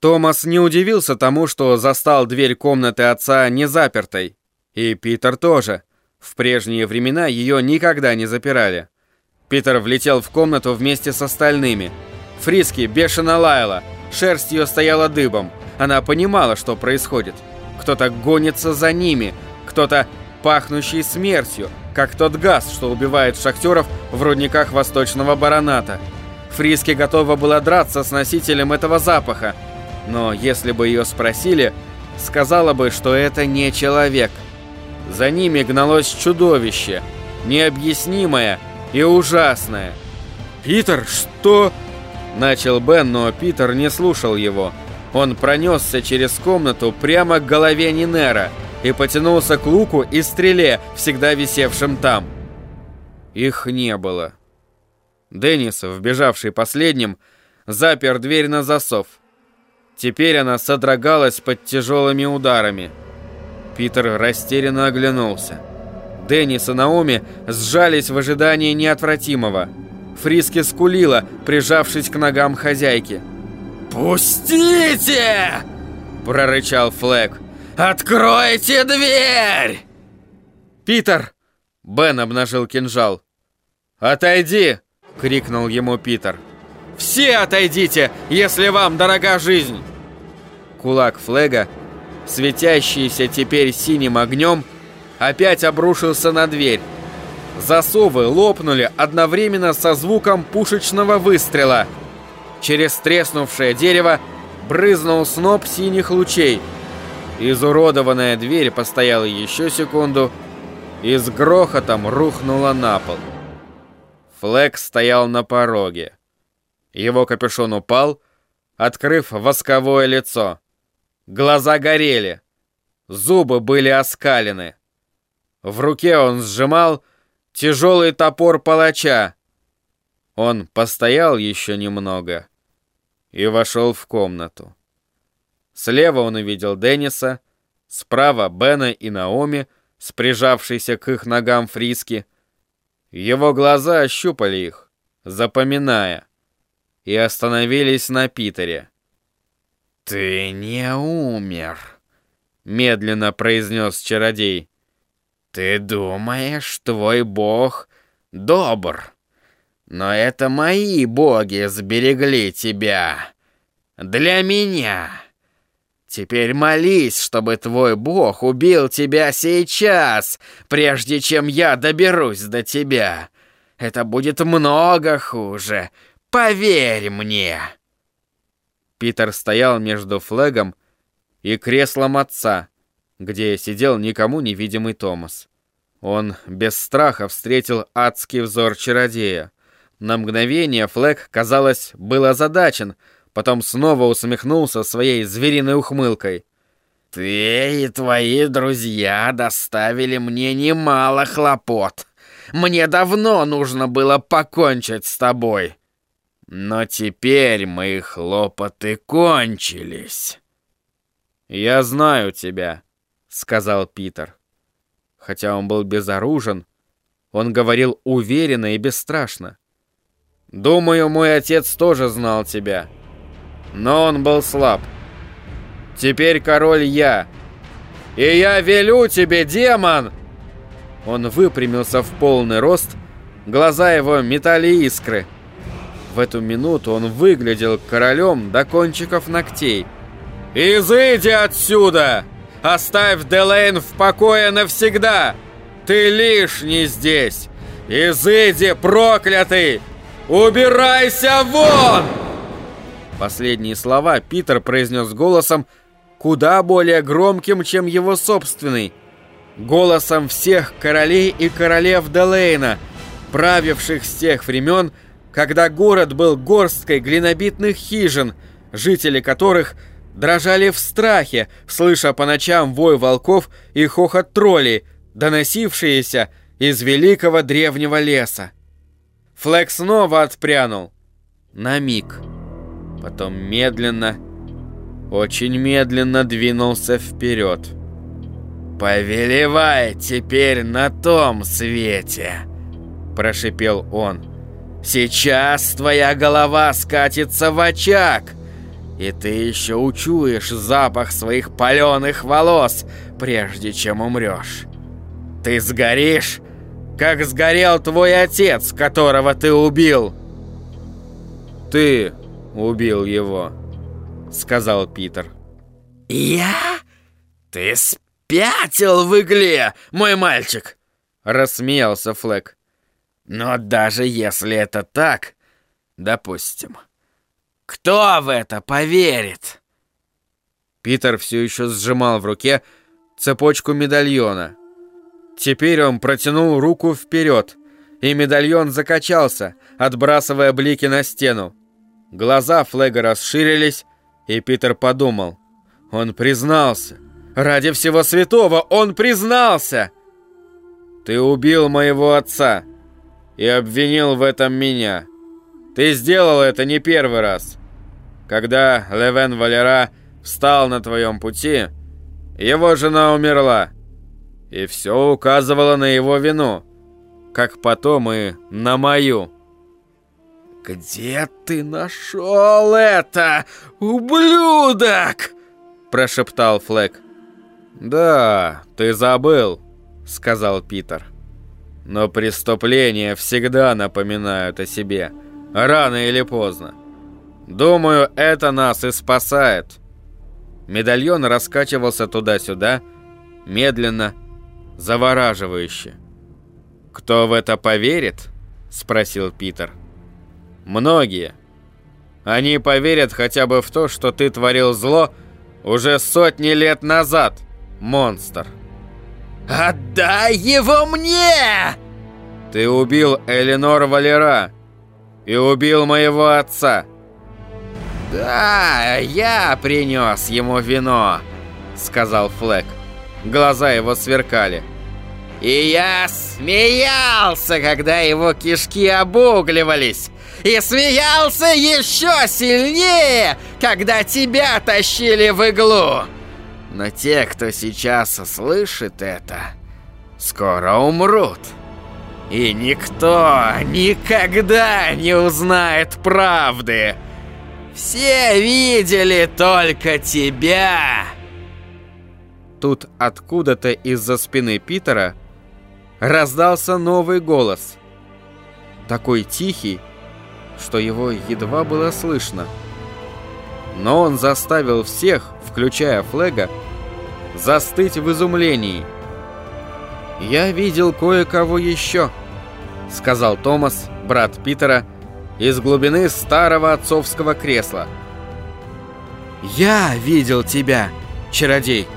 Томас не удивился тому, что застал дверь комнаты отца не запертой. И Питер тоже. В прежние времена ее никогда не запирали. Питер влетел в комнату вместе с остальными. Фриски бешено лаяла, шерсть ее стояла дыбом. Она понимала, что происходит. Кто-то гонится за ними, кто-то пахнущий смертью, как тот газ, что убивает шахтеров в рудниках Восточного Бароната. Фриски готова была драться с носителем этого запаха, но если бы ее спросили, сказала бы, что это не человек. За ними гналось чудовище, необъяснимое и ужасное. «Питер, что...» Начал Бен, но Питер не слушал его. Он пронесся через комнату прямо к голове Нинера и потянулся к луку и стреле, всегда висевшим там. Их не было. Деннис, вбежавший последним, запер дверь на засов. Теперь она содрогалась под тяжелыми ударами. Питер растерянно оглянулся. Деннис и Наоми сжались в ожидании неотвратимого. Фриски скулила, прижавшись к ногам хозяйки. «Пустите!» – прорычал Флэг. «Откройте дверь!» «Питер!» – Бен обнажил кинжал. «Отойди!» – крикнул ему Питер. «Все отойдите, если вам дорога жизнь!» Кулак Флега, светящийся теперь синим огнем, опять обрушился на дверь. Засовы лопнули одновременно со звуком пушечного выстрела. Через треснувшее дерево брызнул сноп синих лучей. Изуродованная дверь постояла еще секунду и с грохотом рухнула на пол. Флэк стоял на пороге. Его капюшон упал, открыв восковое лицо. Глаза горели. Зубы были оскалены. В руке он сжимал тяжелый топор палача. Он постоял еще немного и вошел в комнату. Слева он увидел Денниса, справа Бена и Наоми, с прижавшейся к их ногам Фриски. Его глаза ощупали их, запоминая, и остановились на Питере. «Ты не умер», — медленно произнес чародей. Ты думаешь, твой бог добр. Но это мои боги сберегли тебя. Для меня. Теперь молись, чтобы твой бог убил тебя сейчас, прежде чем я доберусь до тебя. Это будет много хуже. Поверь мне. Питер стоял между флегом и креслом отца, где сидел никому невидимый Томас. Он без страха встретил адский взор чародея. На мгновение Флэк, казалось, был озадачен, потом снова усмехнулся своей звериной ухмылкой. «Ты и твои друзья доставили мне немало хлопот. Мне давно нужно было покончить с тобой. Но теперь мои хлопоты кончились». «Я знаю тебя», сказал Питер. Хотя он был безоружен, он говорил уверенно и бесстрашно. «Думаю, мой отец тоже знал тебя. Но он был слаб. Теперь король я. И я велю тебе, демон!» Он выпрямился в полный рост, глаза его метали искры. В эту минуту он выглядел королем до кончиков ногтей. «Изыди отсюда!» Оставь Делейн в покое навсегда! Ты лишний здесь! Изыди, проклятый! Убирайся вон!» Последние слова Питер произнес голосом куда более громким, чем его собственный. Голосом всех королей и королев Делейна, правивших с тех времен, когда город был горсткой глинобитных хижин, жители которых – дрожали в страхе, слыша по ночам вой волков и хохот троллей, доносившиеся из великого древнего леса. Флэк снова отпрянул. На миг. Потом медленно, очень медленно двинулся вперед. «Повелевай теперь на том свете!» Прошипел он. «Сейчас твоя голова скатится в очаг!» И ты еще учуешь запах своих паленых волос, прежде чем умрешь. Ты сгоришь, как сгорел твой отец, которого ты убил. Ты убил его, сказал Питер. Я? Ты спятил в игле, мой мальчик, рассмеялся Флэк. Но даже если это так, допустим, кто в это поверит? Питер все еще сжимал в руке цепочку медальона. Теперь он протянул руку вперед, и медальон закачался, отбрасывая блики на стену. Глаза Флега расширились, и Питер подумал. Он признался. Ради всего святого он признался! Ты убил моего отца и обвинил в этом меня. Ты сделал это не первый раз. Когда Левен Валера встал на твоем пути, его жена умерла. И все указывало на его вину, как потом и на мою. «Где ты нашел это, ублюдок?» прошептал Флэк. «Да, ты забыл», — сказал Питер. «Но преступления всегда напоминают о себе, рано или поздно. Думаю, это нас и спасает». Медальон раскачивался туда-сюда, медленно, завораживающе. «Кто в это поверит?» — спросил Питер. «Многие. Они поверят хотя бы в то, что ты творил зло уже сотни лет назад, монстр». «Отдай его мне!» «Ты убил Эленор Валера и убил моего отца». «Да, я принес ему вино», — сказал Флэк. Глаза его сверкали. «И я смеялся, когда его кишки обугливались, и смеялся еще сильнее, когда тебя тащили в иглу. Но те, кто сейчас слышит это, скоро умрут. И никто никогда не узнает правды. Все видели только тебя!» Тут откуда-то из-за спины Питера раздался новый голос. Такой тихий, что его едва было слышно. Но он заставил всех, включая Флега, застыть в изумлении. «Я видел кое-кого еще», — сказал Томас, брат Питера, из глубины старого отцовского кресла. «Я видел тебя, чародей!»